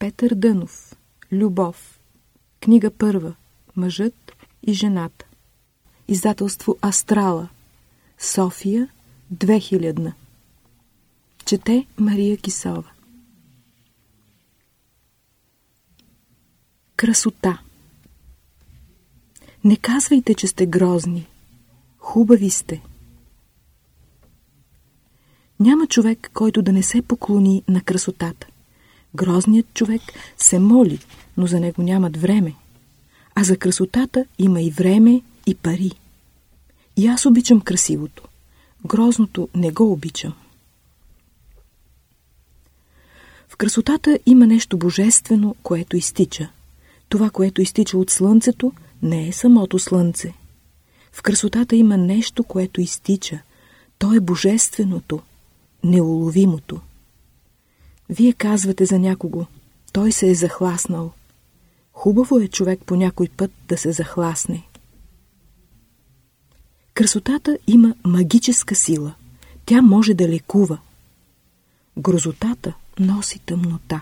Петър Дънов. Любов. Книга първа. Мъжът и жената. Издателство Астрала. София. 2000. Чете Мария Кисова. Красота. Не казвайте, че сте грозни. Хубави сте. Няма човек, който да не се поклони на красотата. Грозният човек се моли, но за него нямат време. А за красотата има и време, и пари. И аз обичам красивото. Грозното не го обичам. В красотата има нещо божествено, което изтича. Това, което изтича от слънцето, не е самото слънце. В красотата има нещо, което изтича. То е божественото, неуловимото. Вие казвате за някого, той се е захласнал. Хубаво е човек по някой път да се захласне. Красотата има магическа сила. Тя може да лекува. Грозотата носи тъмнота.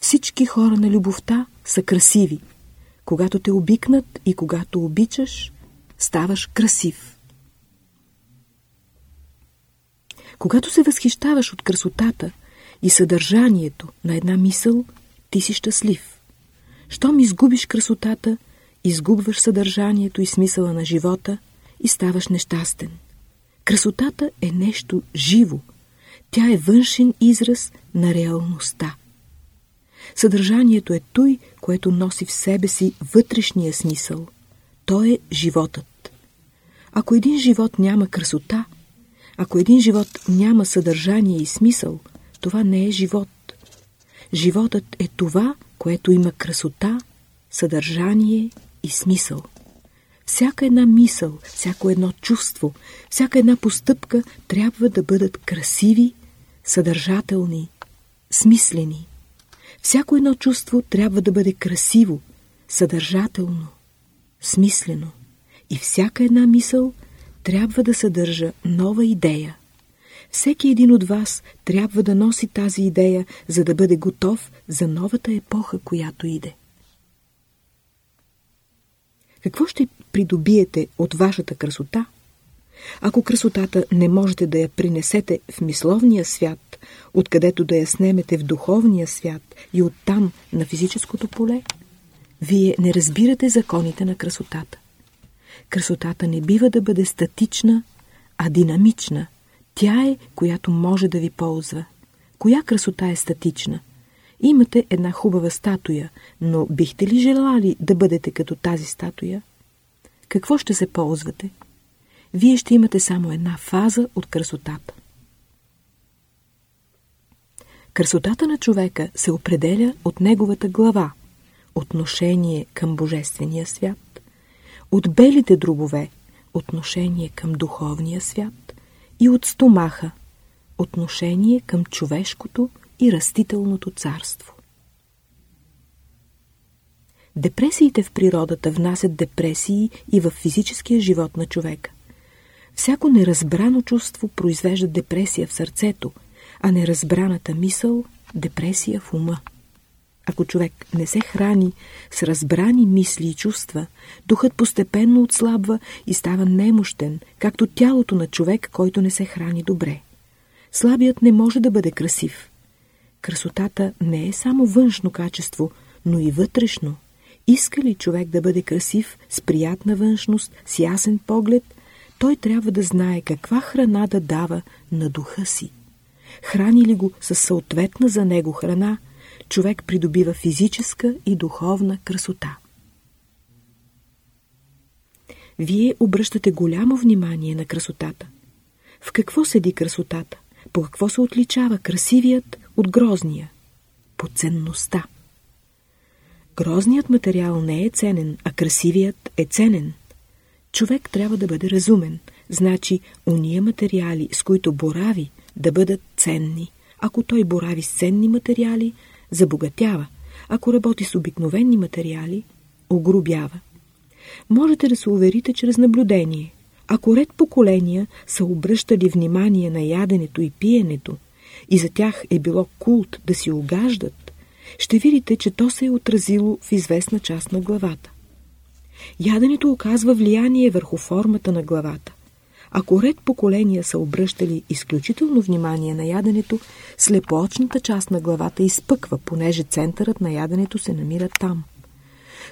Всички хора на любовта са красиви. Когато те обикнат и когато обичаш, ставаш красив. Когато се възхищаваш от красотата и съдържанието на една мисъл, ти си щастлив. Щом изгубиш красотата, изгубваш съдържанието и смисъла на живота и ставаш нещастен. Красотата е нещо живо. Тя е външен израз на реалността. Съдържанието е той, което носи в себе си вътрешния смисъл. То е животът. Ако един живот няма красота, ако един живот няма съдържание и смисъл, това не е живот. Животът е това, което има красота, съдържание и смисъл. Всяка една мисъл, всяко едно чувство, всяка една постъпка трябва да бъдат красиви, съдържателни, смислени. Всяко едно чувство трябва да бъде красиво, съдържателно, смислено. И всяка една мисъл трябва да съдържа нова идея. Всеки един от вас трябва да носи тази идея, за да бъде готов за новата епоха, която иде. Какво ще придобиете от вашата красота? Ако красотата не можете да я принесете в мисловния свят, откъдето да я снемете в духовния свят и оттам на физическото поле, вие не разбирате законите на красотата. Красотата не бива да бъде статична, а динамична. Тя е, която може да ви ползва. Коя красота е статична? Имате една хубава статуя, но бихте ли желали да бъдете като тази статуя? Какво ще се ползвате? Вие ще имате само една фаза от красотата. Красотата на човека се определя от неговата глава, отношение към Божествения свят, от белите дробове, отношение към духовния свят и от стомаха, отношение към човешкото и растителното царство. Депресиите в природата внасят депресии и в физическия живот на човека. Всяко неразбрано чувство произвежда депресия в сърцето, а неразбраната мисъл – депресия в ума. Ако човек не се храни с разбрани мисли и чувства, духът постепенно отслабва и става немощен, както тялото на човек, който не се храни добре. Слабият не може да бъде красив. Красотата не е само външно качество, но и вътрешно. Иска ли човек да бъде красив, с приятна външност, с ясен поглед, той трябва да знае каква храна да дава на духа си. Храни ли го със съответна за него храна, човек придобива физическа и духовна красота. Вие обръщате голямо внимание на красотата. В какво седи красотата? По какво се отличава красивият от грозния? По ценността. Грозният материал не е ценен, а красивият е ценен. Човек трябва да бъде разумен, значи уния материали, с които борави, да бъдат ценни. Ако той борави с ценни материали, забогатява. Ако работи с обикновени материали, огрубява. Можете да се уверите чрез наблюдение. Ако ред поколения са обръщали внимание на яденето и пиенето и за тях е било култ да си угаждат, ще видите, че то се е отразило в известна част на главата. Яденето оказва влияние върху формата на главата. Ако ред поколения са обръщали изключително внимание на яденето, слепоочната част на главата изпъква, понеже центърът на яденето се намира там.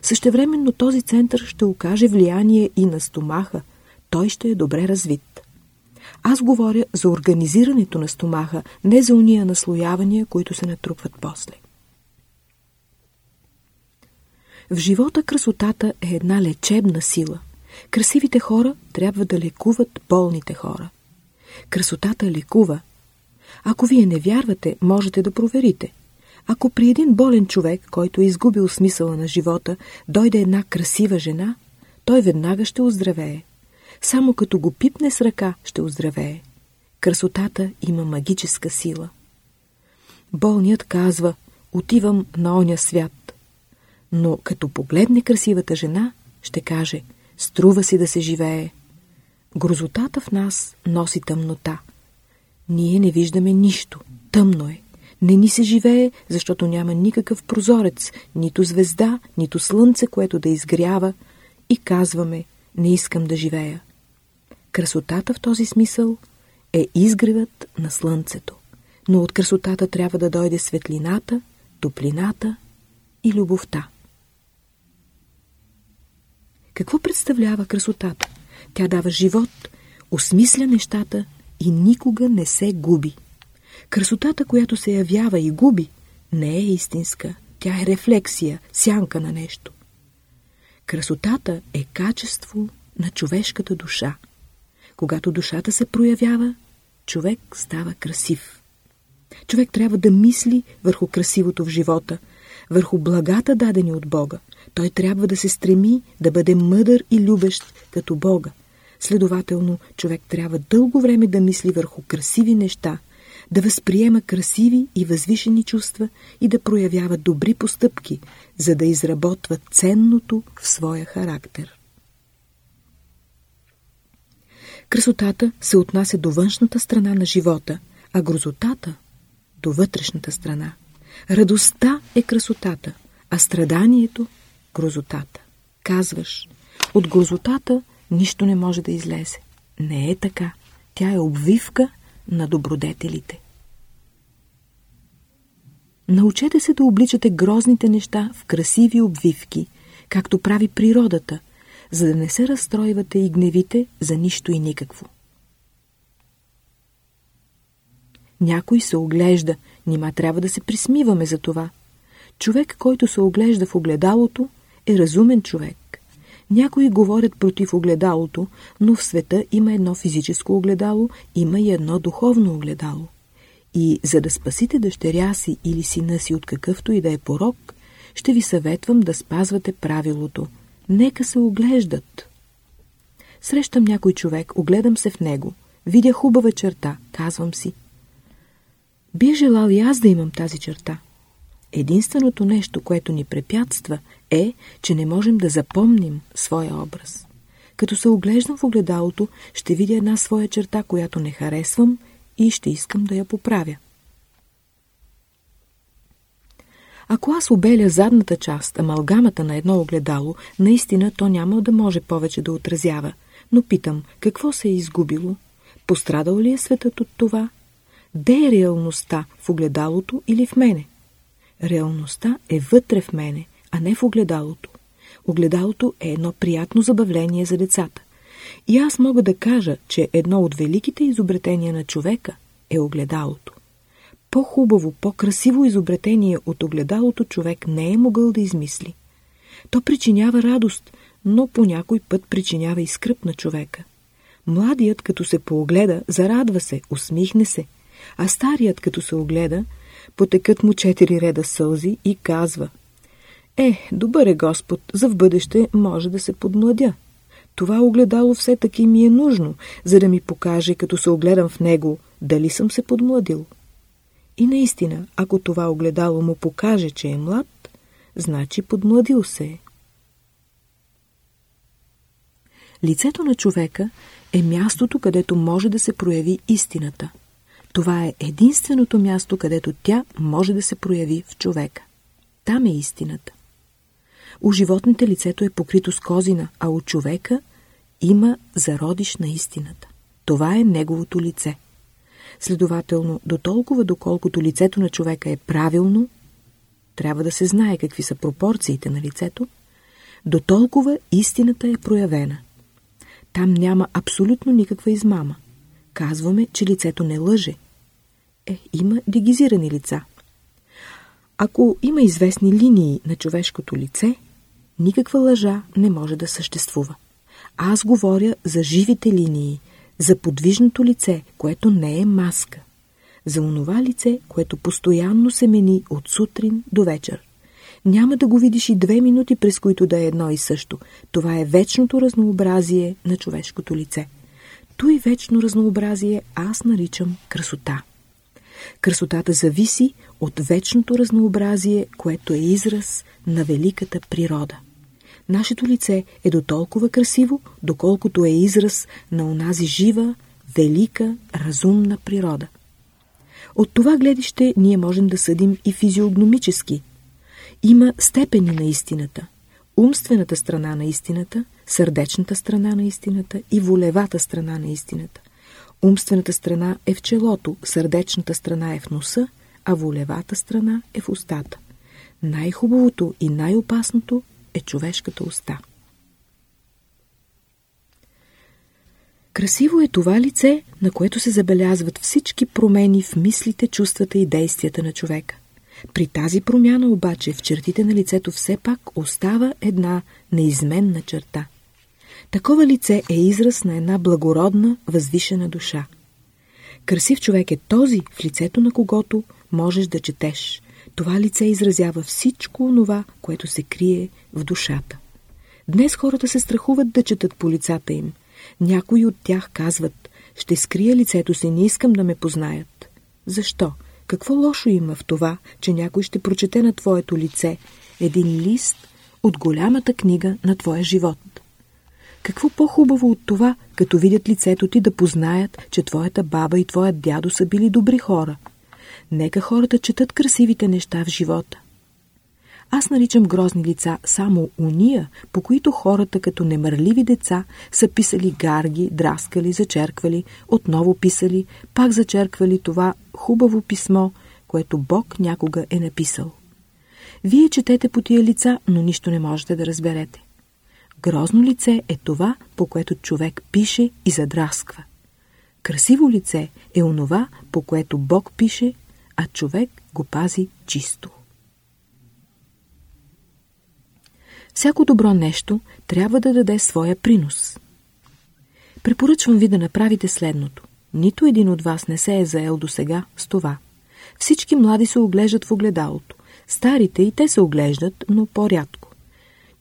Същевременно този център ще окаже влияние и на стомаха, той ще е добре развит. Аз говоря за организирането на стомаха, не за уния наслоявания, които се натрупват после. В живота красотата е една лечебна сила. Красивите хора трябва да лекуват болните хора. Красотата лекува. Ако вие не вярвате, можете да проверите. Ако при един болен човек, който е изгубил смисъла на живота, дойде една красива жена, той веднага ще оздравее. Само като го пипне с ръка, ще оздравее. Красотата има магическа сила. Болният казва, отивам на оня свят. Но като погледне красивата жена, ще каже, струва си да се живее. Грозотата в нас носи тъмнота. Ние не виждаме нищо. Тъмно е. Не ни се живее, защото няма никакъв прозорец, нито звезда, нито слънце, което да изгрява и казваме, не искам да живея. Красотата в този смисъл е изгревът на слънцето, но от красотата трябва да дойде светлината, топлината и любовта. Какво представлява красотата? Тя дава живот, осмисля нещата и никога не се губи. Красотата, която се явява и губи, не е истинска. Тя е рефлексия, сянка на нещо. Красотата е качество на човешката душа. Когато душата се проявява, човек става красив. Човек трябва да мисли върху красивото в живота, върху благата дадени от Бога. Той трябва да се стреми да бъде мъдър и любещ като Бога. Следователно, човек трябва дълго време да мисли върху красиви неща, да възприема красиви и възвишени чувства и да проявява добри постъпки, за да изработва ценното в своя характер. Красотата се отнася до външната страна на живота, а грозотата – до вътрешната страна. Радостта е красотата, а страданието – грозотата. Казваш, от грозотата нищо не може да излезе. Не е така. Тя е обвивка на добродетелите. Научете се да обличате грозните неща в красиви обвивки, както прави природата – за да не се разстройвате и гневите за нищо и никакво. Някой се оглежда, нима трябва да се присмиваме за това. Човек, който се оглежда в огледалото, е разумен човек. Някои говорят против огледалото, но в света има едно физическо огледало, има и едно духовно огледало. И за да спасите дъщеря си или сина си от какъвто и да е порок, ще ви съветвам да спазвате правилото – Нека се оглеждат. Срещам някой човек, огледам се в него. Видя хубава черта, казвам си. Би желал и аз да имам тази черта. Единственото нещо, което ни препятства, е, че не можем да запомним своя образ. Като се оглеждам в огледалото, ще видя една своя черта, която не харесвам и ще искам да я поправя. Ако аз обеля задната част, амалгамата на едно огледало, наистина то няма да може повече да отразява. Но питам, какво се е изгубило? Пострадал ли е светът от това? Де е реалността, в огледалото или в мене? Реалността е вътре в мене, а не в огледалото. Огледалото е едно приятно забавление за децата. И аз мога да кажа, че едно от великите изобретения на човека е огледалото. По-хубаво, по-красиво изобретение от огледалото човек не е могъл да измисли. То причинява радост, но по някой път причинява и скръп на човека. Младият, като се поогледа, зарадва се, усмихне се, а старият, като се огледа, потекат му четири реда сълзи и казва «Е, добър е Господ, за в бъдеще може да се подмладя. Това огледало все таки ми е нужно, за да ми покаже, като се огледам в него, дали съм се подмладил». И наистина, ако това огледало му покаже, че е млад, значи подмладил се е. Лицето на човека е мястото, където може да се прояви истината. Това е единственото място, където тя може да се прояви в човека. Там е истината. У животните лицето е покрито с козина, а у човека има зародиш на истината. Това е неговото лице. Следователно, до толкова доколкото лицето на човека е правилно, трябва да се знае какви са пропорциите на лицето, до толкова истината е проявена. Там няма абсолютно никаква измама. Казваме, че лицето не лъже. Е, има дегизирани лица. Ако има известни линии на човешкото лице, никаква лъжа не може да съществува. Аз говоря за живите линии, за подвижното лице, което не е маска, за онова лице, което постоянно се мени от сутрин до вечер. Няма да го видиш и две минути, през които да е едно и също. Това е вечното разнообразие на човешкото лице. Той вечно разнообразие аз наричам красота. Красотата зависи от вечното разнообразие, което е израз на великата природа. Нашето лице е до толкова красиво, доколкото е израз на онази жива, велика, разумна природа. От това гледище ние можем да съдим и физиогномически. Има степени на истината. Умствената страна на истината, сърдечната страна на истината и волевата страна на истината. Умствената страна е в челото, сърдечната страна е в носа, а волевата страна е в устата. Най-хубавото и най-опасното е човешката уста. Красиво е това лице, на което се забелязват всички промени в мислите, чувствата и действията на човека. При тази промяна обаче в чертите на лицето все пак остава една неизменна черта. Такова лице е израз на една благородна, възвишена душа. Красив човек е този, в лицето на когото можеш да четеш. Това лице изразява всичко онова, което се крие в душата. Днес хората се страхуват да четат по лицата им. Някои от тях казват, ще скрия лицето си, не искам да ме познаят. Защо? Какво лошо има в това, че някой ще прочете на твоето лице един лист от голямата книга на твоя живот? Какво по-хубаво от това, като видят лицето ти да познаят, че твоята баба и твоят дядо са били добри хора? Нека хората четат красивите неща в живота. Аз наричам грозни лица само уния, по които хората като немърливи деца са писали гарги, драскали, зачерквали, отново писали, пак зачерквали това хубаво писмо, което Бог някога е написал. Вие четете по тия лица, но нищо не можете да разберете. Грозно лице е това, по което човек пише и задрасква. Красиво лице е онова, по което Бог пише, а човек го пази чисто. Всяко добро нещо трябва да даде своя принос. Препоръчвам ви да направите следното. Нито един от вас не се е заел до сега с това. Всички млади се оглеждат в огледалото. Старите и те се оглеждат, но по-рядко.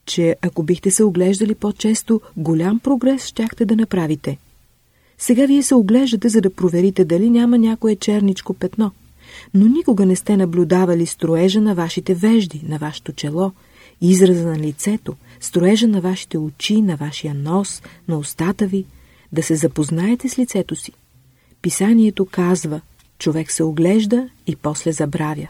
Че ако бихте се оглеждали по-често, голям прогрес щяхте да направите. Сега вие се оглеждате, за да проверите дали няма някое черничко петно. Но никога не сте наблюдавали строежа на вашите вежди, на вашето чело – израза на лицето, строежа на вашите очи, на вашия нос, на устата ви, да се запознаете с лицето си. Писанието казва, човек се оглежда и после забравя.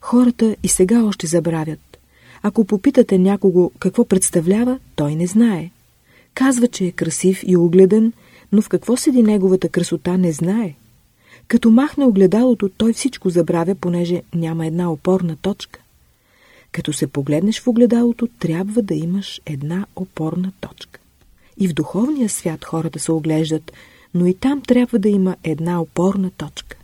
Хората и сега още забравят. Ако попитате някого какво представлява, той не знае. Казва, че е красив и огледен, но в какво седи неговата красота не знае. Като махне огледалото, той всичко забравя, понеже няма една опорна точка. Като се погледнеш в огледалото, трябва да имаш една опорна точка. И в духовния свят хората се оглеждат, но и там трябва да има една опорна точка.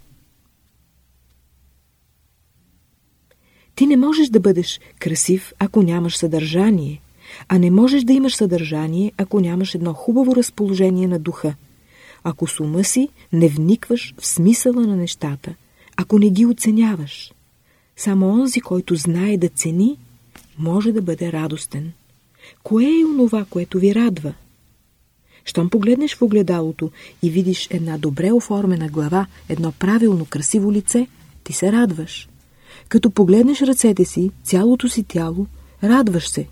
Ти не можеш да бъдеш красив, ако нямаш съдържание, а не можеш да имаш съдържание, ако нямаш едно хубаво разположение на духа. Ако с ума си не вникваш в смисъла на нещата, ако не ги оценяваш – само онзи, който знае да цени, може да бъде радостен. Кое е онова, което ви радва? Щом погледнеш в огледалото и видиш една добре оформена глава, едно правилно красиво лице, ти се радваш. Като погледнеш ръцете си, цялото си тяло, радваш се.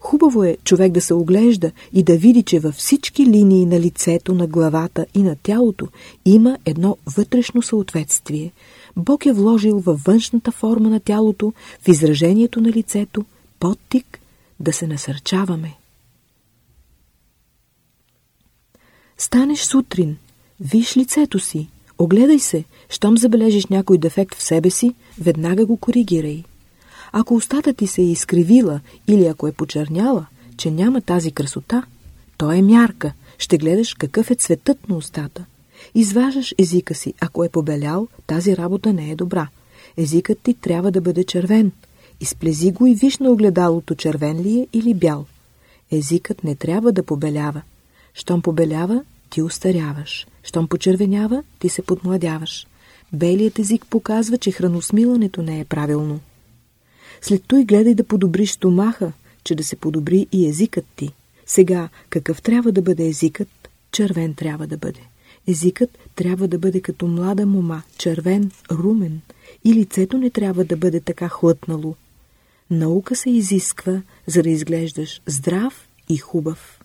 Хубаво е човек да се оглежда и да види, че във всички линии на лицето, на главата и на тялото има едно вътрешно съответствие. Бог е вложил във външната форма на тялото, в изражението на лицето, подтик да се насърчаваме. Станеш сутрин, виж лицето си, огледай се, щом забележиш някой дефект в себе си, веднага го коригирай. Ако устата ти се е изкривила или ако е почерняла, че няма тази красота, то е мярка. Ще гледаш какъв е цветът на устата. Изваждаш езика си. Ако е побелял, тази работа не е добра. Езикът ти трябва да бъде червен. Изплези го и виж на огледалото червен ли е или бял. Езикът не трябва да побелява. Щом побелява, ти устаряваш. Щом почервенява, ти се подмладяваш. Белият език показва, че храносмилането не е правилно. След той гледай да подобриш стомаха, че да се подобри и езикът ти. Сега, какъв трябва да бъде езикът? Червен трябва да бъде. Езикът трябва да бъде като млада мома, червен, румен. И лицето не трябва да бъде така хлътнало. Наука се изисква, за да изглеждаш здрав и хубав.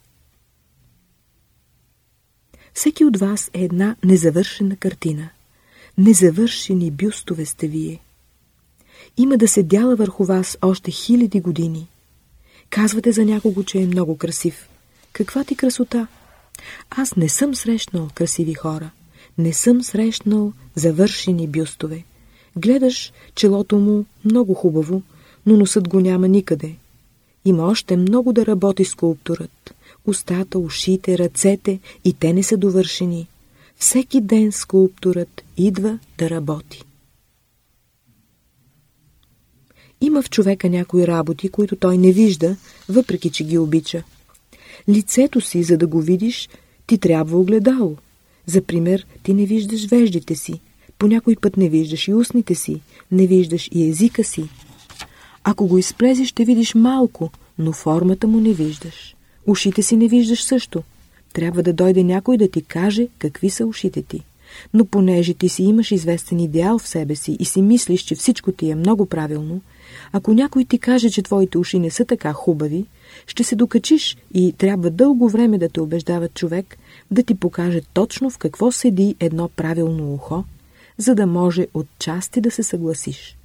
Всеки от вас е една незавършена картина. Незавършени бюстове сте вие – има да се дяла върху вас още хиляди години. Казвате за някого, че е много красив. Каква ти красота? Аз не съм срещнал красиви хора. Не съм срещнал завършени бюстове. Гледаш челото му много хубаво, но носът го няма никъде. Има още много да работи скулптурът. Устата, ушите, ръцете и те не са довършени. Всеки ден скулптурът идва да работи. Има в човека някои работи, които той не вижда, въпреки че ги обича. Лицето си, за да го видиш, ти трябва огледало. За пример, ти не виждаш веждите си. По някой път не виждаш и устните си, не виждаш и езика си. Ако го изплезиш, ще видиш малко, но формата му не виждаш. Ушите си не виждаш също. Трябва да дойде някой да ти каже какви са ушите ти. Но понеже ти си имаш известен идеал в себе си и си мислиш, че всичко ти е много правилно, ако някой ти каже, че твоите уши не са така хубави, ще се докачиш и трябва дълго време да те убеждава човек да ти покаже точно в какво седи едно правилно ухо, за да може от части да се съгласиш.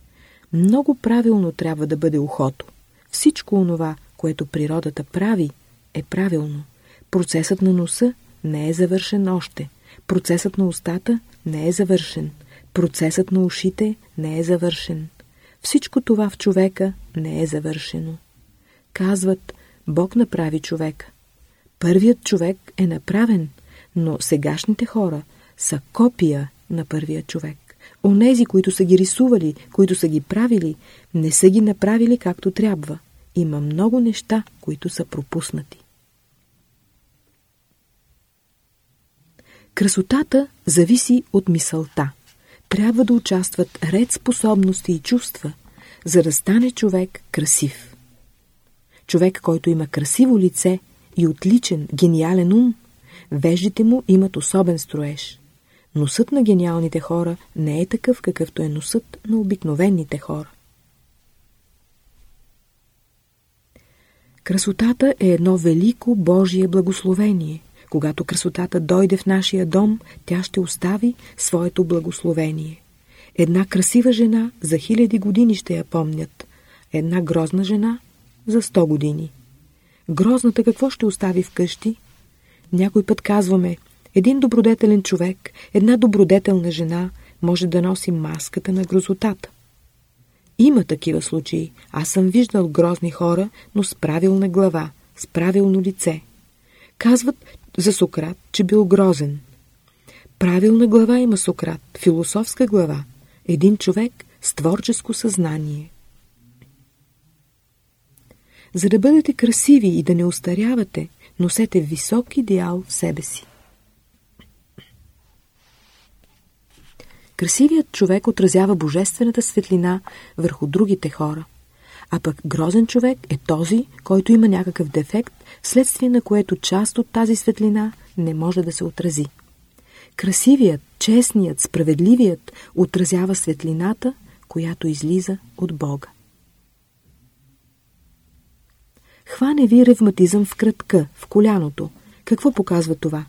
Много правилно трябва да бъде ухото. Всичко онова, което природата прави, е правилно. Процесът на носа не е завършен още. Процесът на устата не е завършен. Процесът на ушите не е завършен. Всичко това в човека не е завършено. Казват, Бог направи човека. Първият човек е направен, но сегашните хора са копия на първия човек. Онези, които са ги рисували, които са ги правили, не са ги направили както трябва. Има много неща, които са пропуснати. Красотата зависи от мисълта трябва да участват ред способности и чувства, за да стане човек красив. Човек, който има красиво лице и отличен, гениален ум, веждите му имат особен строеж. Носът на гениалните хора не е такъв, какъвто е носът на обикновените хора. Красотата е едно велико Божие благословение. Когато красотата дойде в нашия дом, тя ще остави своето благословение. Една красива жена за хиляди години ще я помнят. Една грозна жена за сто години. Грозната какво ще остави вкъщи? Някой път казваме, един добродетелен човек, една добродетелна жена може да носи маската на грозотата. Има такива случаи. Аз съм виждал грозни хора, но с правилна глава, с правилно лице. Казват, за Сократ, че бил грозен. Правилна глава има Сократ, философска глава. Един човек с творческо съзнание. За да бъдете красиви и да не устарявате, носете висок идеал в себе си. Красивият човек отразява божествената светлина върху другите хора. А пък грозен човек е този, който има някакъв дефект вследствие на което част от тази светлина не може да се отрази. Красивият, честният, справедливият отразява светлината, която излиза от Бога. Хване ви ревматизъм в крътка, в коляното. Какво показва това?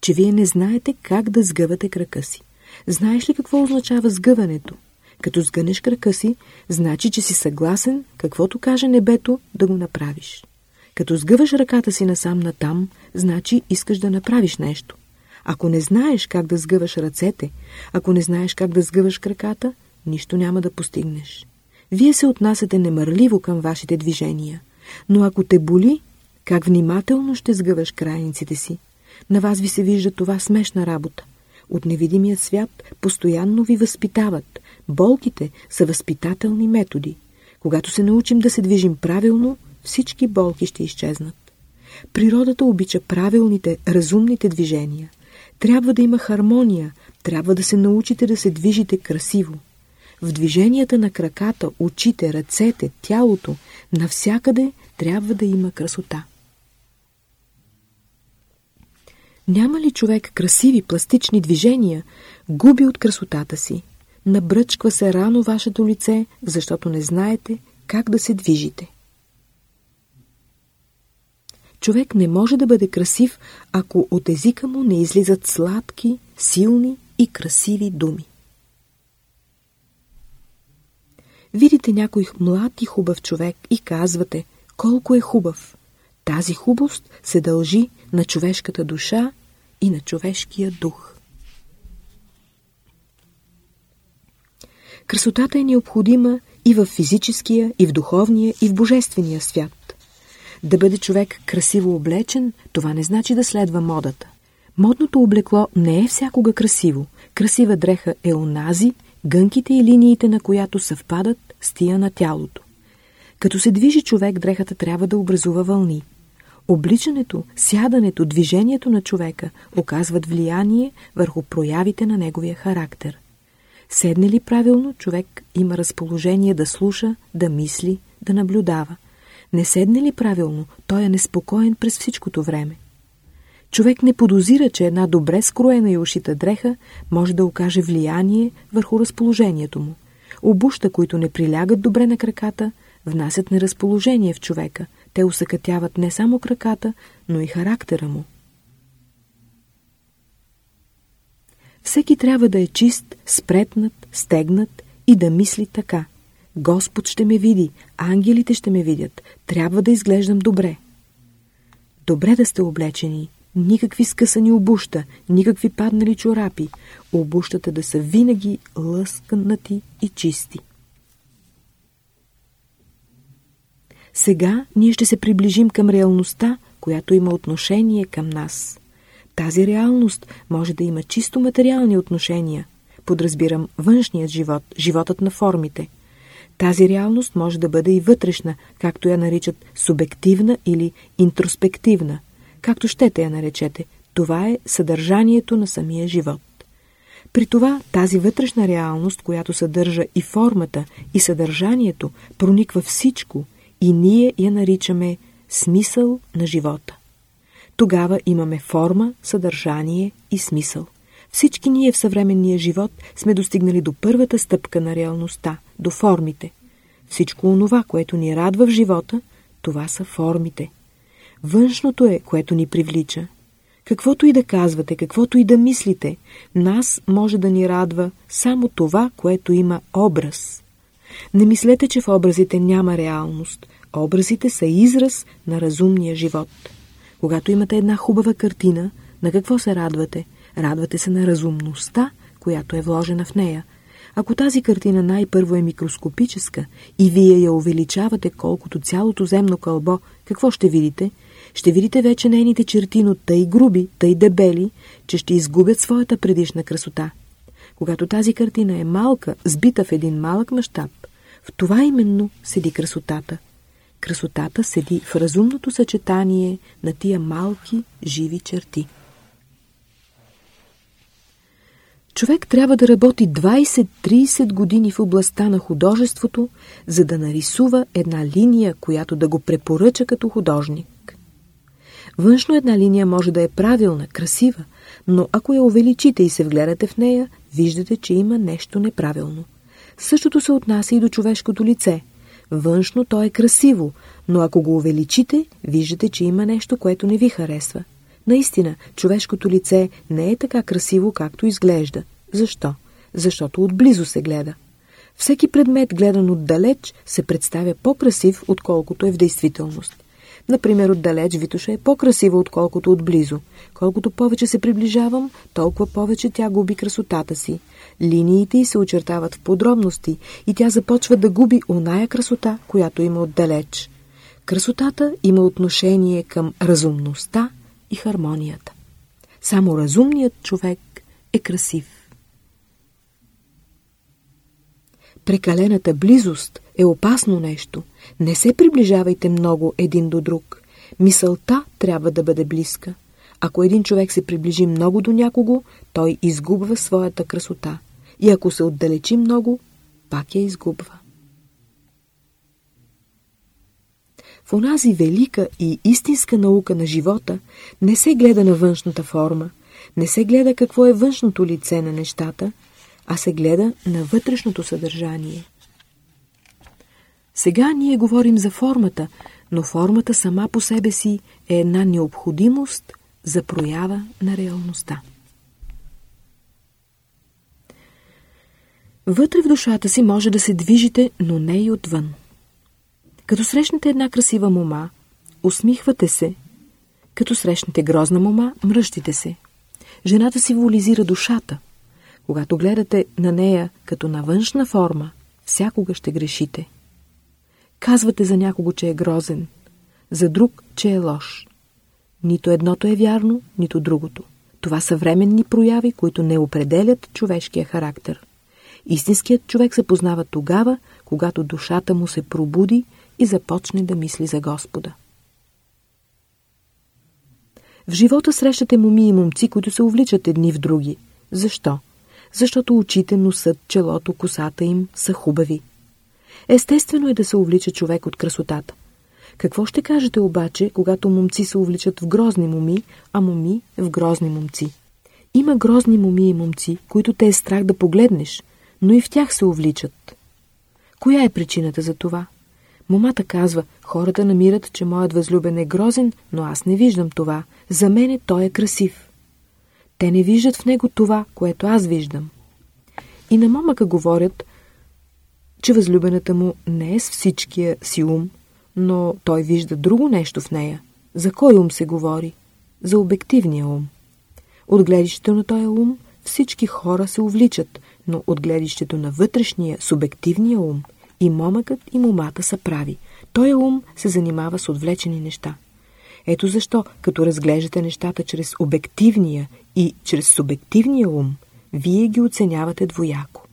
Че вие не знаете как да сгъвате крака си. Знаеш ли какво означава сгъването? Като сгънеш крака си, значи, че си съгласен, каквото каже небето, да го направиш. Като сгъваш ръката си насам натам, значи искаш да направиш нещо. Ако не знаеш как да сгъваш ръцете, ако не знаеш как да сгъваш краката, нищо няма да постигнеш. Вие се отнасяте немърливо към вашите движения, но ако те боли, как внимателно ще сгъваш крайниците си? На вас ви се вижда това смешна работа. От невидимия свят постоянно ви възпитават. Болките са възпитателни методи. Когато се научим да се движим правилно, всички болки ще изчезнат. Природата обича правилните, разумните движения. Трябва да има хармония, трябва да се научите да се движите красиво. В движенията на краката, очите, ръцете, тялото, навсякъде трябва да има красота. Няма ли човек красиви пластични движения, губи от красотата си. Набръчква се рано вашето лице, защото не знаете как да се движите. Човек не може да бъде красив, ако от езика му не излизат сладки, силни и красиви думи. Видите някой млад и хубав човек и казвате колко е хубав. Тази хубост се дължи на човешката душа и на човешкия дух. Красотата е необходима и в физическия, и в духовния, и в божествения свят. Да бъде човек красиво облечен, това не значи да следва модата. Модното облекло не е всякога красиво. Красива дреха е онази, гънките и линиите на която съвпадат с тия на тялото. Като се движи човек, дрехата трябва да образува вълни. Обличането, сядането, движението на човека оказват влияние върху проявите на неговия характер. Седне ли правилно, човек има разположение да слуша, да мисли, да наблюдава – не седне ли правилно, той е неспокоен през всичкото време. Човек не подозира, че една добре скроена и ушита дреха може да окаже влияние върху разположението му. Обуща, които не прилягат добре на краката, внасят неразположение в човека. Те усъкътяват не само краката, но и характера му. Всеки трябва да е чист, спретнат, стегнат и да мисли така – Господ ще ме види, ангелите ще ме видят. Трябва да изглеждам добре. Добре да сте облечени. Никакви скъсани обуща, никакви паднали чорапи. Обущата да са винаги лъсканати и чисти. Сега ние ще се приближим към реалността, която има отношение към нас. Тази реалност може да има чисто материални отношения. Подразбирам външният живот, животът на формите – тази реалност може да бъде и вътрешна, както я наричат субективна или интроспективна. Както щете я наречете, това е съдържанието на самия живот. При това тази вътрешна реалност, която съдържа и формата, и съдържанието, прониква всичко и ние я наричаме смисъл на живота. Тогава имаме форма, съдържание и смисъл. Всички ние в съвременния живот сме достигнали до първата стъпка на реалността, до формите. Всичко онова, което ни радва в живота, това са формите. Външното е, което ни привлича. Каквото и да казвате, каквото и да мислите, нас може да ни радва само това, което има образ. Не мислете, че в образите няма реалност. Образите са израз на разумния живот. Когато имате една хубава картина, на какво се радвате – Радвате се на разумността, която е вложена в нея. Ако тази картина най-първо е микроскопическа и вие я увеличавате колкото цялото земно кълбо, какво ще видите? Ще видите вече нейните черти, но тъй груби, тъй дебели, че ще изгубят своята предишна красота. Когато тази картина е малка, сбита в един малък мащаб, в това именно седи красотата. Красотата седи в разумното съчетание на тия малки, живи черти. Човек трябва да работи 20-30 години в областта на художеството, за да нарисува една линия, която да го препоръча като художник. Външно една линия може да е правилна, красива, но ако я увеличите и се вгледате в нея, виждате, че има нещо неправилно. Същото се отнася и до човешкото лице. Външно то е красиво, но ако го увеличите, виждате, че има нещо, което не ви харесва. Наистина, човешкото лице не е така красиво, както изглежда. Защо? Защото отблизо се гледа. Всеки предмет, гледан отдалеч, се представя по-красив, отколкото е в действителност. Например, отдалеч Витуша е по-красива, отколкото отблизо. Колкото повече се приближавам, толкова повече тя губи красотата си. Линиите й се очертават в подробности и тя започва да губи оная красота, която има отдалеч. Красотата има отношение към разумността и хармонията. Само разумният човек е красив. Прекалената близост е опасно нещо. Не се приближавайте много един до друг. Мисълта трябва да бъде близка. Ако един човек се приближи много до някого, той изгубва своята красота. И ако се отдалечи много, пак я изгубва. В онази велика и истинска наука на живота не се гледа на външната форма, не се гледа какво е външното лице на нещата, а се гледа на вътрешното съдържание. Сега ние говорим за формата, но формата сама по себе си е една необходимост за проява на реалността. Вътре в душата си може да се движите, но не и отвън. Като срещнете една красива мома, усмихвате се. Като срещнете грозна мома, мръщите се. Жената символизира душата. Когато гледате на нея като на външна форма, всякога ще грешите. Казвате за някого, че е грозен, за друг, че е лош. Нито едното е вярно, нито другото. Това са временни прояви, които не определят човешкия характер. Истинският човек се познава тогава, когато душата му се пробуди и започне да мисли за Господа. В живота срещате моми и момци, които се увличат едни в други. Защо? Защото очите, носът, челото, косата им са хубави. Естествено е да се увлича човек от красотата. Какво ще кажете обаче, когато момци се увличат в грозни моми, а моми в грозни момци? Има грозни моми и момци, които те е страх да погледнеш, но и в тях се увличат. Коя е причината за това? Момата казва, хората намират, че моят възлюбен е грозен, но аз не виждам това. За мене той е красив. Те не виждат в него това, което аз виждам. И на момъка говорят, че възлюбената му не е с всичкия си ум, но той вижда друго нещо в нея. За кой ум се говори? За обективния ум. От гледището на този ум всички хора се увличат, но от гледището на вътрешния, субективния ум и момъкът и момата са прави. Той ум се занимава с отвлечени неща. Ето защо, като разглеждате нещата чрез обективния и чрез субективния ум, вие ги оценявате двояко.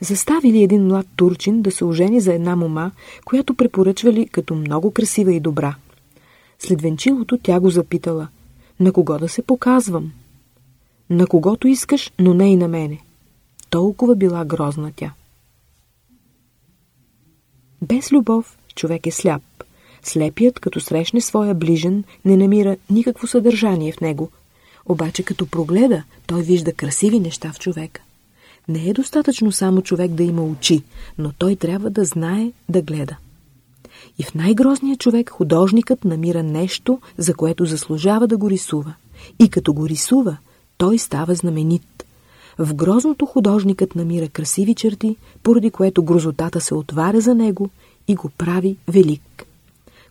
Заставили един млад турчин да се ожени за една мома, която препоръчвали като много красива и добра. След венчилото тя го запитала. На кого да се показвам? На когото искаш, но не и на мене. Толкова била грозна тя. Без любов човек е сляп. Слепият, като срещне своя ближен, не намира никакво съдържание в него. Обаче като прогледа, той вижда красиви неща в човека. Не е достатъчно само човек да има очи, но той трябва да знае да гледа. И в най-грозния човек художникът намира нещо, за което заслужава да го рисува. И като го рисува, той става знаменит. В грозното художникът намира красиви черти, поради което грозотата се отваря за него и го прави велик.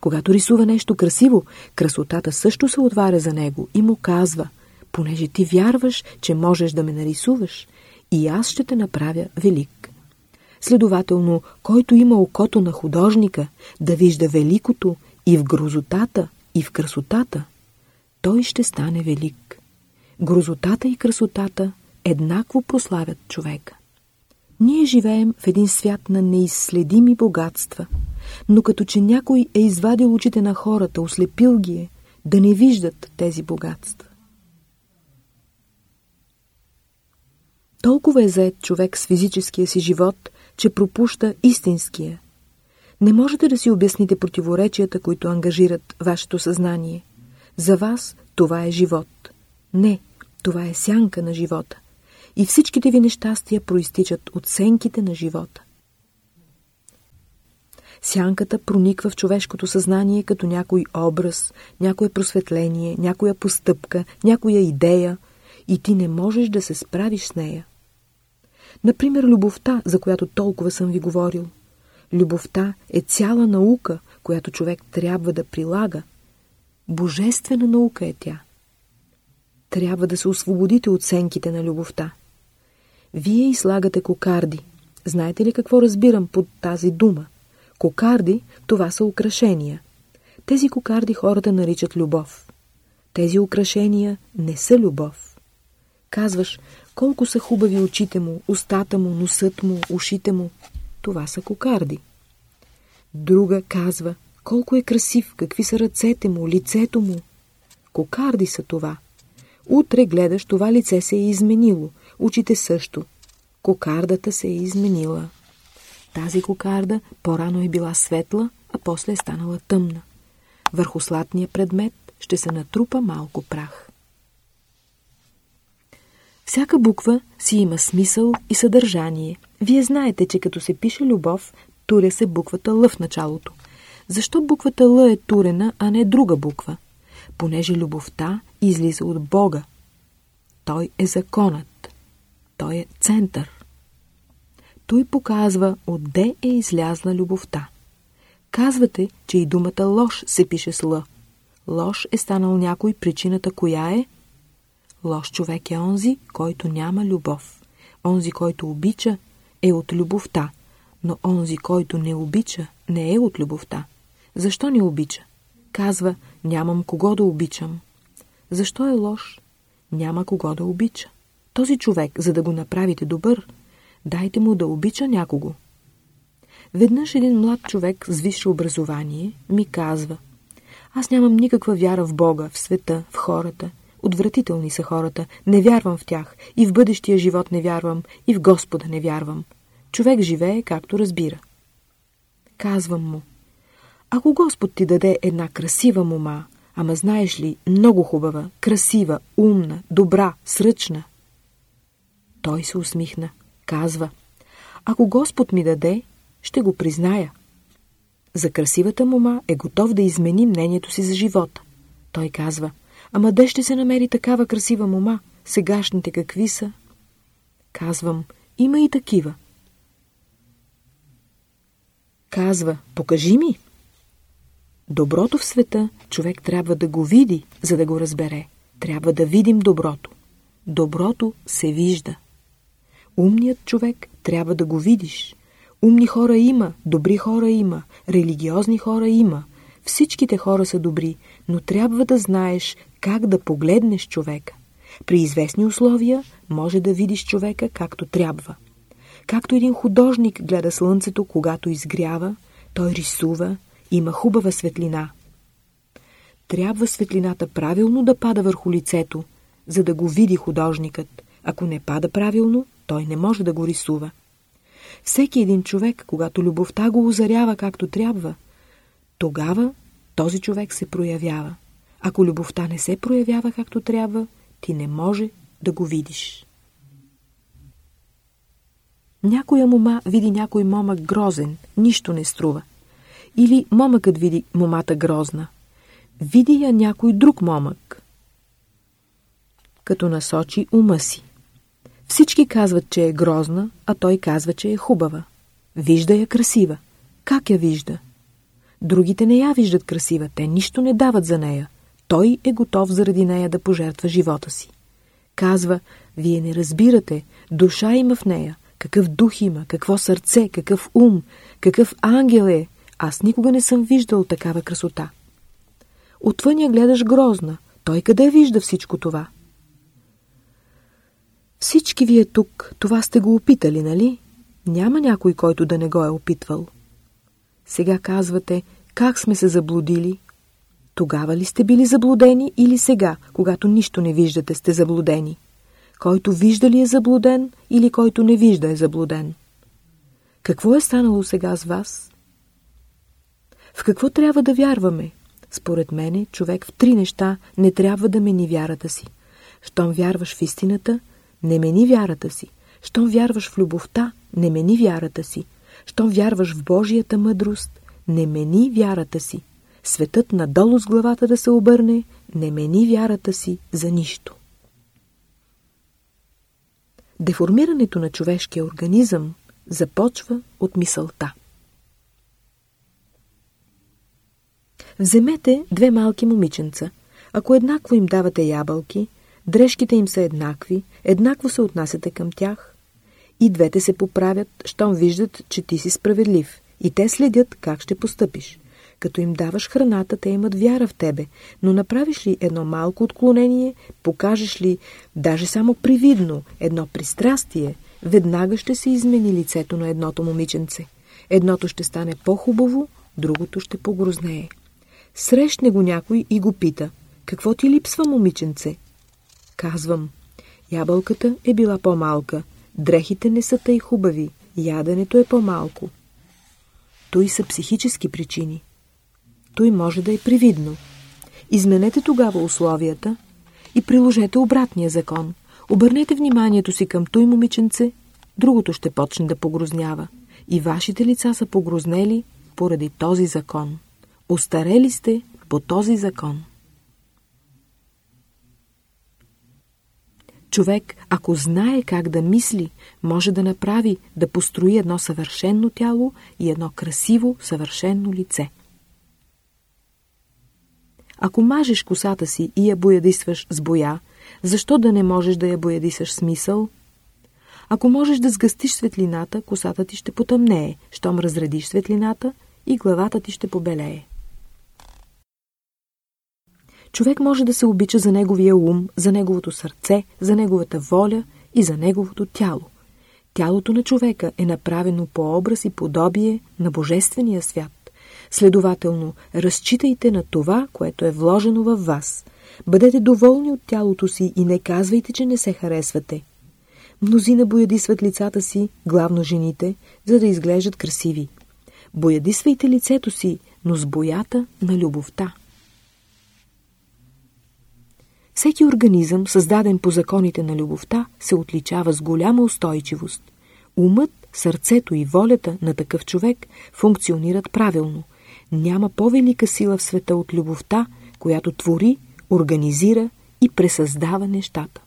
Когато рисува нещо красиво, красотата също се отваря за него и му казва, понеже ти вярваш, че можеш да ме нарисуваш, и аз ще те направя велик. Следователно, който има окото на художника да вижда великото и в грозотата, и в красотата, той ще стане велик. Грозотата и красотата еднакво прославят човека. Ние живеем в един свят на неизследими богатства, но като че някой е извадил очите на хората, ослепил ги е, да не виждат тези богатства. Толкова е заед човек с физическия си живот, че пропуща истинския. Не можете да си обясните противоречията, които ангажират вашето съзнание. За вас това е живот. Не, това е сянка на живота. И всичките ви нещастия проистичат от сенките на живота. Сянката прониква в човешкото съзнание като някой образ, някое просветление, някоя постъпка, някоя идея и ти не можеш да се справиш с нея. Например, любовта, за която толкова съм ви говорил. Любовта е цяла наука, която човек трябва да прилага. Божествена наука е тя. Трябва да се освободите от сенките на любовта. Вие излагате кокарди. Знаете ли какво разбирам под тази дума? Кокарди – това са украшения. Тези кокарди хората наричат любов. Тези украшения не са любов. Казваш, колко са хубави очите му, устата му, носът му, ушите му. Това са кокарди. Друга казва, колко е красив, какви са ръцете му, лицето му. Кокарди са това. Утре гледаш, това лице се е изменило, очите също. Кокардата се е изменила. Тази кокарда по-рано е била светла, а после е станала тъмна. Върху сладния предмет ще се натрупа малко прах. Всяка буква си има смисъл и съдържание. Вие знаете, че като се пише любов, туря се буквата Л в началото. Защо буквата Л е турена, а не друга буква? Понеже любовта излиза от Бога. Той е законът. Той е център. Той показва отде е излязла любовта. Казвате, че и думата лош се пише с Л. Лош е станал някой, причината коя е? Лош човек е онзи, който няма любов. Онзи, който обича, е от любовта, но онзи, който не обича, не е от любовта. Защо не обича? Казва, нямам кого да обичам. Защо е лош? Няма кого да обича. Този човек, за да го направите добър, Дайте му да обича някого. Веднъж един млад човек с висше образование ми казва Аз нямам никаква вяра в Бога, в света, в хората. Отвратителни са хората. Не вярвам в тях. И в бъдещия живот не вярвам. И в Господа не вярвам. Човек живее както разбира. Казвам му. Ако Господ ти даде една красива мома, ама знаеш ли, много хубава, красива, умна, добра, сръчна. Той се усмихна. Казва, ако Господ ми даде, ще го призная. За красивата мома е готов да измени мнението си за живота. Той казва, ама де ще се намери такава красива мома? Сегашните какви са? Казвам, има и такива. Казва, покажи ми. Доброто в света човек трябва да го види, за да го разбере. Трябва да видим доброто. Доброто се вижда. Умният човек трябва да го видиш. Умни хора има, добри хора има, религиозни хора има. Всичките хора са добри, но трябва да знаеш как да погледнеш човека. При известни условия може да видиш човека както трябва. Както един художник гледа слънцето, когато изгрява, той рисува, има хубава светлина. Трябва светлината правилно да пада върху лицето, за да го види художникът. Ако не пада правилно, той не може да го рисува. Всеки един човек, когато любовта го озарява както трябва, тогава този човек се проявява. Ако любовта не се проявява както трябва, ти не може да го видиш. Някоя мома види някой момък грозен, нищо не струва. Или момъкът види момата грозна. Види я някой друг момък, като насочи ума си. Всички казват, че е грозна, а той казва, че е хубава. Вижда я красива. Как я вижда? Другите не я виждат красива, те нищо не дават за нея. Той е готов заради нея да пожертва живота си. Казва, вие не разбирате, душа има в нея, какъв дух има, какво сърце, какъв ум, какъв ангел е. Аз никога не съм виждал такава красота. Отвън я гледаш грозна. Той къде вижда всичко това? Всички вие тук това сте го опитали, нали? Няма някой, който да не го е опитвал. Сега казвате, как сме се заблудили? Тогава ли сте били заблудени или сега, когато нищо не виждате, сте заблудени? Който вижда ли е заблуден или който не вижда е заблуден? Какво е станало сега с вас? В какво трябва да вярваме? Според мене, човек в три неща не трябва да мени вярата си. Щом вярваш в истината – не мени вярата си. Щом вярваш в любовта, не мени вярата си. Щом вярваш в Божията мъдрост, не мени вярата си. Светът надолу с главата да се обърне, не мени вярата си за нищо. Деформирането на човешкия организъм започва от мисълта. Вземете две малки момиченца. Ако еднакво им давате ябълки, дрежките им са еднакви, еднакво се отнасяте към тях. И двете се поправят, щом виждат, че ти си справедлив. И те следят как ще постъпиш. Като им даваш храната, те имат вяра в тебе, но направиш ли едно малко отклонение, покажеш ли, даже само привидно, едно пристрастие, веднага ще се измени лицето на едното момиченце. Едното ще стане по-хубаво, другото ще погрознее. Срещне го някой и го пита, какво ти липсва, момиченце? Казвам, ябълката е била по-малка, дрехите не са тъй хубави, яденето е по-малко. Той са психически причини. Той може да е привидно. Изменете тогава условията и приложете обратния закон. Обърнете вниманието си към той момиченце, другото ще почне да погрознява. И вашите лица са погрознели поради този закон. Остарели сте по този закон. Човек, ако знае как да мисли, може да направи, да построи едно съвършенно тяло и едно красиво, съвършенно лице. Ако мажеш косата си и я боядисваш с боя, защо да не можеш да я боядисаш с мисъл? Ако можеш да сгъстиш светлината, косата ти ще потъмнее, щом разредиш светлината и главата ти ще побелее. Човек може да се обича за неговия ум, за неговото сърце, за неговата воля и за неговото тяло. Тялото на човека е направено по образ и подобие на Божествения свят. Следователно, разчитайте на това, което е вложено във вас. Бъдете доволни от тялото си и не казвайте, че не се харесвате. Мнозина боядисват лицата си, главно жените, за да изглеждат красиви. Боядисвайте лицето си, но с боята на любовта. Всеки организъм, създаден по законите на любовта, се отличава с голяма устойчивост. Умът, сърцето и волята на такъв човек функционират правилно. Няма по-велика сила в света от любовта, която твори, организира и пресъздава нещата.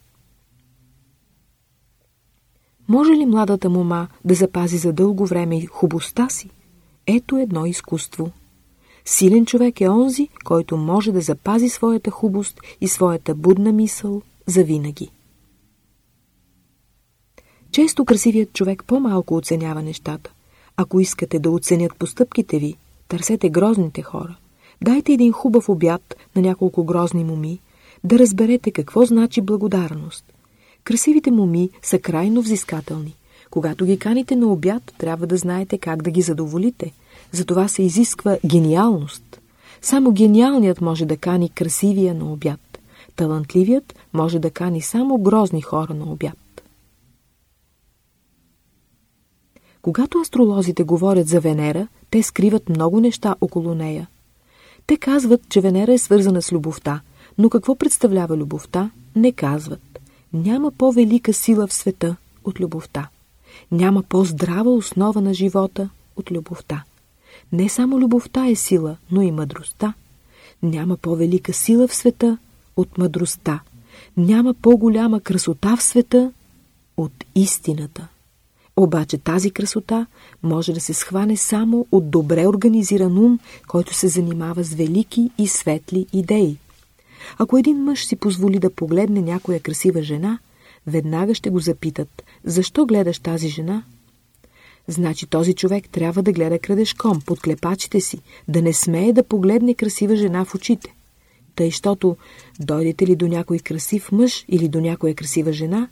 Може ли младата мома да запази за дълго време хубостта си? Ето едно изкуство – Силен човек е онзи, който може да запази своята хубост и своята будна мисъл за винаги. Често красивият човек по-малко оценява нещата. Ако искате да оценят постъпките ви, търсете грозните хора. Дайте един хубав обяд на няколко грозни моми, да разберете какво значи благодарност. Красивите моми са крайно взискателни. Когато ги каните на обяд, трябва да знаете как да ги задоволите – затова се изисква гениалност. Само гениалният може да кани красивия на обяд. Талантливият може да кани само грозни хора на обяд. Когато астролозите говорят за Венера, те скриват много неща около нея. Те казват, че Венера е свързана с любовта, но какво представлява любовта, не казват. Няма по-велика сила в света от любовта. Няма по-здрава основа на живота от любовта. Не само любовта е сила, но и мъдростта. Няма по-велика сила в света от мъдростта. Няма по-голяма красота в света от истината. Обаче тази красота може да се схване само от добре организиран ум, който се занимава с велики и светли идеи. Ако един мъж си позволи да погледне някоя красива жена, веднага ще го запитат, защо гледаш тази жена Значи този човек трябва да гледа крадешком, под клепачите си, да не смее да погледне красива жена в очите. Тъй, щото дойдете ли до някой красив мъж или до някоя красива жена,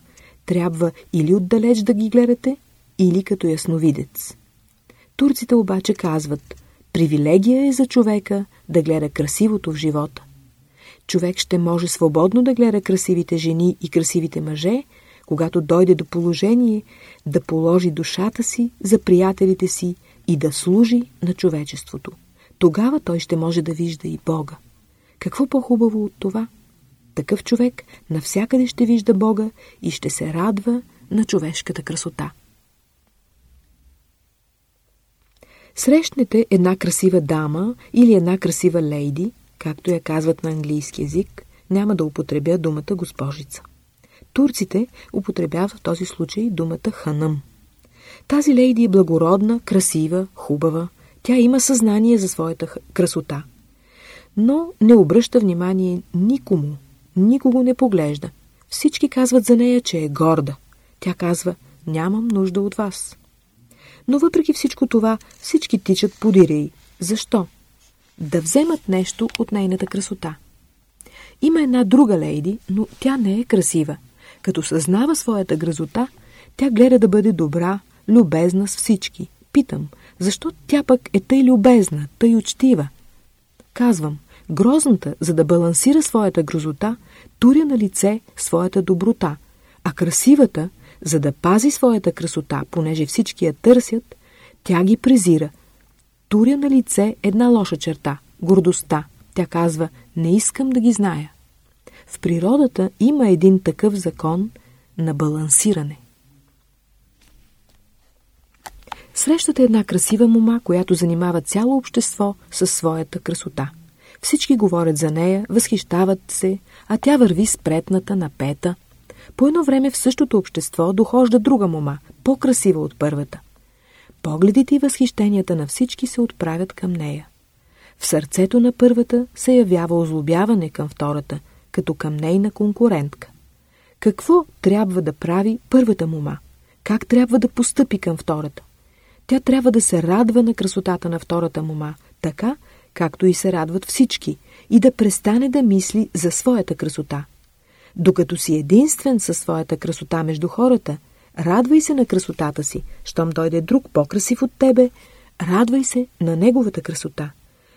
трябва или отдалеч да ги гледате, или като ясновидец. Турците обаче казват, привилегия е за човека да гледа красивото в живота. Човек ще може свободно да гледа красивите жени и красивите мъже, когато дойде до положение да положи душата си за приятелите си и да служи на човечеството. Тогава той ще може да вижда и Бога. Какво по-хубаво от това? Такъв човек навсякъде ще вижда Бога и ще се радва на човешката красота. Срещнете една красива дама или една красива лейди, както я казват на английски язик, няма да употребя думата госпожица. Турците употребяват в този случай думата ханъм. Тази лейди е благородна, красива, хубава. Тя има съзнание за своята красота. Но не обръща внимание никому, никого не поглежда. Всички казват за нея, че е горда. Тя казва, нямам нужда от вас. Но въпреки всичко това, всички тичат подире й. Защо? Да вземат нещо от нейната красота. Има една друга лейди, но тя не е красива. Като съзнава своята грозота, тя гледа да бъде добра, любезна с всички. Питам, защо тя пък е тъй любезна, тъй учтива? Казвам, грозната, за да балансира своята грозота, туря на лице своята доброта, а красивата, за да пази своята красота, понеже всички я търсят, тя ги презира. Туря на лице една лоша черта – гордостта. Тя казва, не искам да ги зная. В природата има един такъв закон на балансиране. Срещате една красива мома, която занимава цяло общество със своята красота. Всички говорят за нея, възхищават се, а тя върви спретната на пета. По едно време в същото общество дохожда друга мома, по-красива от първата. Погледите и възхищенията на всички се отправят към нея. В сърцето на първата се явява озлобяване към втората, като към нейна конкурентка. Какво трябва да прави първата мома? Как трябва да постъпи към втората? Тя трябва да се радва на красотата на втората мома, така, както и се радват всички, и да престане да мисли за своята красота. Докато си единствен със своята красота между хората, радвай се на красотата си, щом дойде друг по-красив от тебе, радвай се на неговата красота.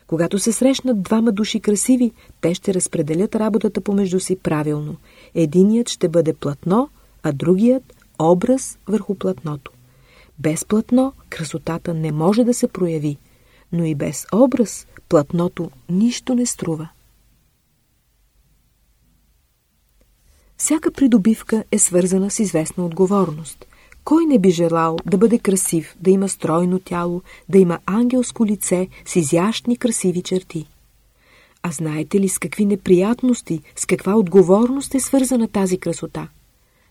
Когато се срещнат двама души красиви, те ще разпределят работата помежду си правилно. Единият ще бъде платно, а другият – образ върху платното. Без платно красотата не може да се прояви, но и без образ платното нищо не струва. Всяка придобивка е свързана с известна отговорност. Кой не би желал да бъде красив, да има стройно тяло, да има ангелско лице с изящни красиви черти? А знаете ли с какви неприятности, с каква отговорност е свързана тази красота?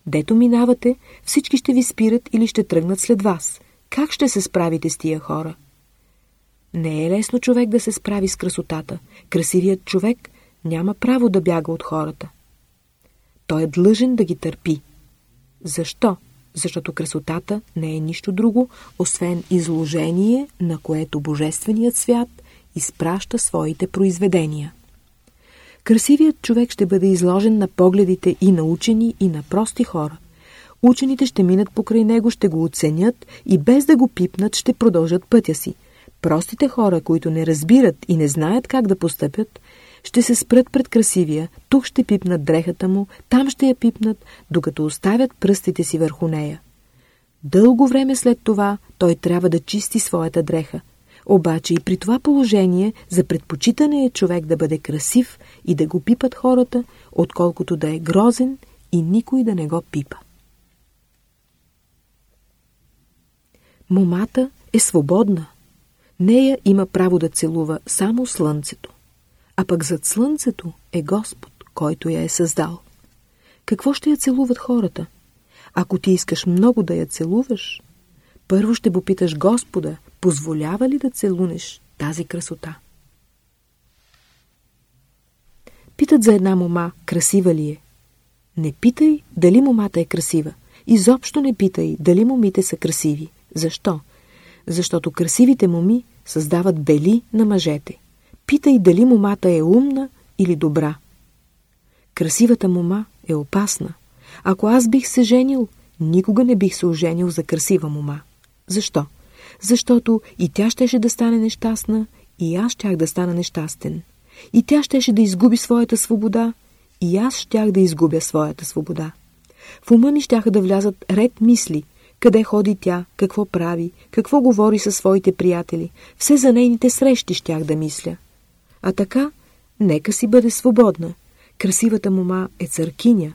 Дето минавате, всички ще ви спират или ще тръгнат след вас. Как ще се справите с тия хора? Не е лесно човек да се справи с красотата. Красивият човек няма право да бяга от хората. Той е длъжен да ги търпи. Защо? Защото красотата не е нищо друго, освен изложение, на което Божественият свят изпраща своите произведения. Красивият човек ще бъде изложен на погледите и на учени, и на прости хора. Учените ще минат покрай него, ще го оценят и без да го пипнат ще продължат пътя си. Простите хора, които не разбират и не знаят как да постъпят, ще се спрат пред красивия, тук ще пипнат дрехата му, там ще я пипнат, докато оставят пръстите си върху нея. Дълго време след това той трябва да чисти своята дреха. Обаче и при това положение за предпочитане е човек да бъде красив и да го пипат хората, отколкото да е грозен и никой да не го пипа. Момата е свободна. Нея има право да целува само слънцето. А пък зад слънцето е Господ, който я е създал. Какво ще я целуват хората? Ако ти искаш много да я целуваш, първо ще попиташ Господа, позволява ли да целунеш тази красота? Питат за една мома, красива ли е. Не питай дали момата е красива. Изобщо не питай дали момите са красиви. Защо? Защото красивите моми създават бели на мъжете. Питай дали момата е умна или добра. Красивата мома е опасна. Ако аз бих се женил, никога не бих се оженил за красива мома. Защо? Защото и тя щеше да стане нещастна, и аз щях да стана нещастен. И тя щеше да изгуби своята свобода, и аз щях да изгубя своята свобода. В ума ми щяха да влязат ред мисли, къде ходи тя, какво прави, какво говори със своите приятели. Все за нейните срещи щях да мисля. А така, нека си бъде свободна. Красивата мома е църкиня.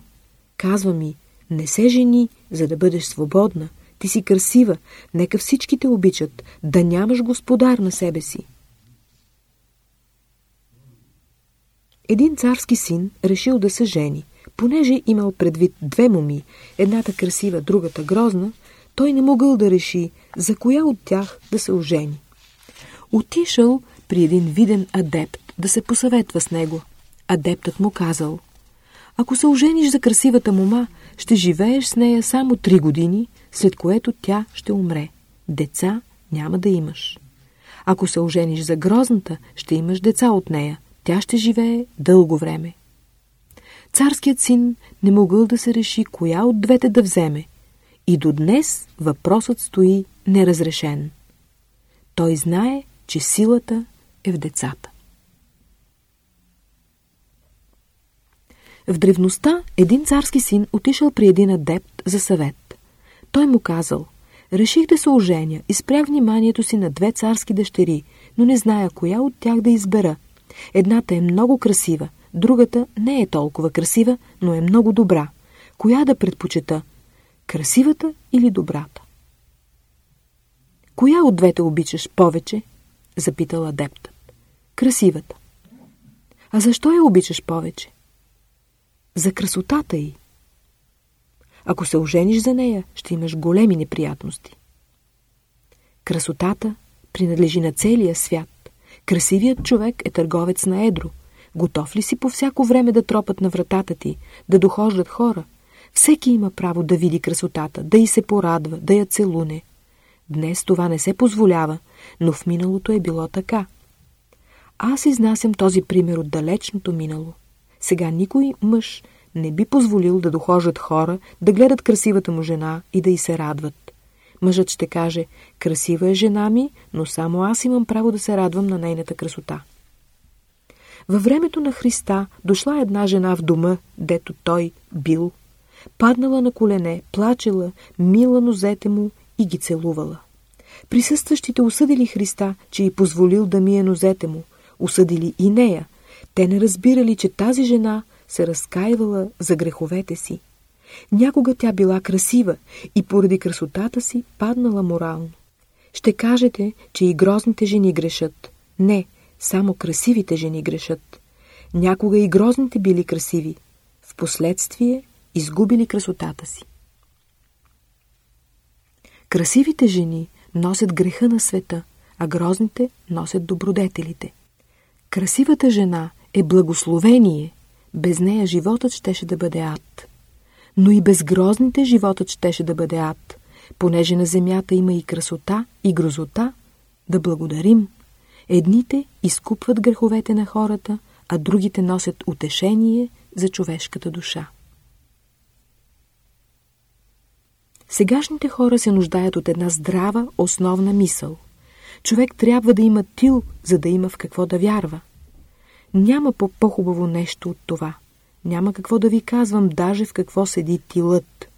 Казва ми, не се жени, за да бъдеш свободна. Ти си красива, нека всички те обичат, да нямаш господар на себе си. Един царски син решил да се жени. Понеже имал предвид две моми, едната красива, другата грозна, той не могъл да реши за коя от тях да се ожени. Отишъл при един виден адепт да се посъветва с него. Адептът му казал, ако се ожениш за красивата мома, ще живееш с нея само три години, след което тя ще умре. Деца няма да имаш. Ако се ожениш за грозната, ще имаш деца от нея. Тя ще живее дълго време. Царският син не могъл да се реши коя от двете да вземе. И до днес въпросът стои неразрешен. Той знае, че силата е в децата. В древността един царски син отишъл при един адепт за съвет. Той му казал, реших да се оженя и спрях вниманието си на две царски дъщери, но не зная коя от тях да избера. Едната е много красива, другата не е толкова красива, но е много добра. Коя да предпочета? Красивата или добрата? Коя от двете обичаш повече? Запитал адептът. Красивата. А защо я обичаш повече? За красотата й. Ако се ожениш за нея, ще имаш големи неприятности. Красотата принадлежи на целия свят. Красивият човек е търговец на едро. Готов ли си по всяко време да тропат на вратата ти, да дохождат хора? Всеки има право да види красотата, да й се порадва, да я целуне. Днес това не се позволява, но в миналото е било така. Аз изнасям този пример от далечното минало. Сега никой мъж не би позволил да дохожат хора, да гледат красивата му жена и да й се радват. Мъжът ще каже, красива е жена ми, но само аз имам право да се радвам на нейната красота. Във времето на Христа дошла една жена в дома, дето той бил. Паднала на колене, плачела, мила нозете му и ги целувала. Присъстващите осъдили Христа, че й позволил да мие нозете му. Осъдили и нея. Те не разбирали, че тази жена се разкаивала за греховете си. Някога тя била красива и поради красотата си паднала морално. Ще кажете, че и грозните жени грешат. Не, само красивите жени грешат. Някога и грозните били красиви. Впоследствие изгубили красотата си. Красивите жени носят греха на света, а грозните носят добродетелите. Красивата жена е благословение, без нея животът щеше да бъде ад. Но и без грозните животът щеше да бъде ад, понеже на земята има и красота, и грозота, да благодарим. Едните изкупват греховете на хората, а другите носят утешение за човешката душа. Сегашните хора се нуждаят от една здрава, основна мисъл. Човек трябва да има тил, за да има в какво да вярва. Няма по-хубаво нещо от това. Няма какво да ви казвам, даже в какво седи тилът.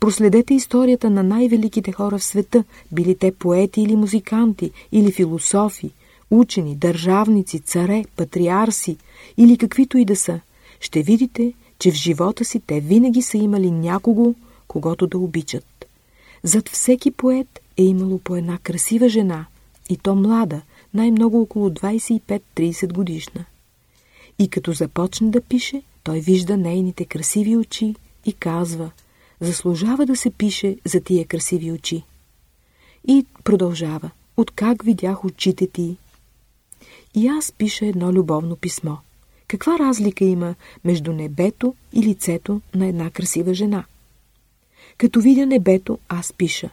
Проследете историята на най-великите хора в света, били те поети или музиканти, или философи, учени, държавници, царе, патриарси или каквито и да са. Ще видите, че в живота си те винаги са имали някого, когато да обичат. Зад всеки поет е имало по една красива жена, и то млада, най-много около 25-30 годишна. И като започне да пише, той вижда нейните красиви очи и казва, заслужава да се пише за тия красиви очи. И продължава, откак видях очите ти. И аз пиша едно любовно писмо. Каква разлика има между небето и лицето на една красива жена? Като видя небето, аз пиша.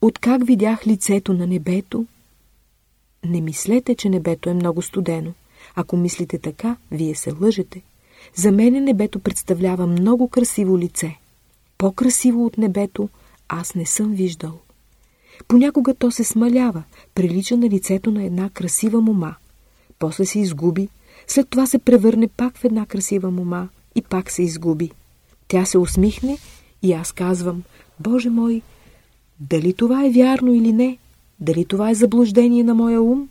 Откак видях лицето на небето? Не мислете, че небето е много студено. Ако мислите така, вие се лъжете. За мене небето представлява много красиво лице. По-красиво от небето аз не съм виждал. Понякога то се смалява, прилича на лицето на една красива мома. После се изгуби, след това се превърне пак в една красива мома и пак се изгуби. Тя се усмихне и аз казвам, Боже мой, дали това е вярно или не? Дали това е заблуждение на моя ум?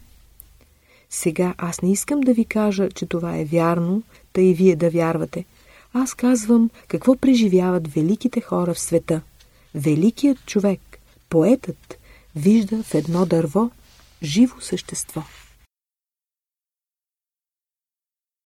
Сега аз не искам да ви кажа, че това е вярно, та и вие да вярвате. Аз казвам какво преживяват великите хора в света. Великият човек, поетът, вижда в едно дърво живо същество.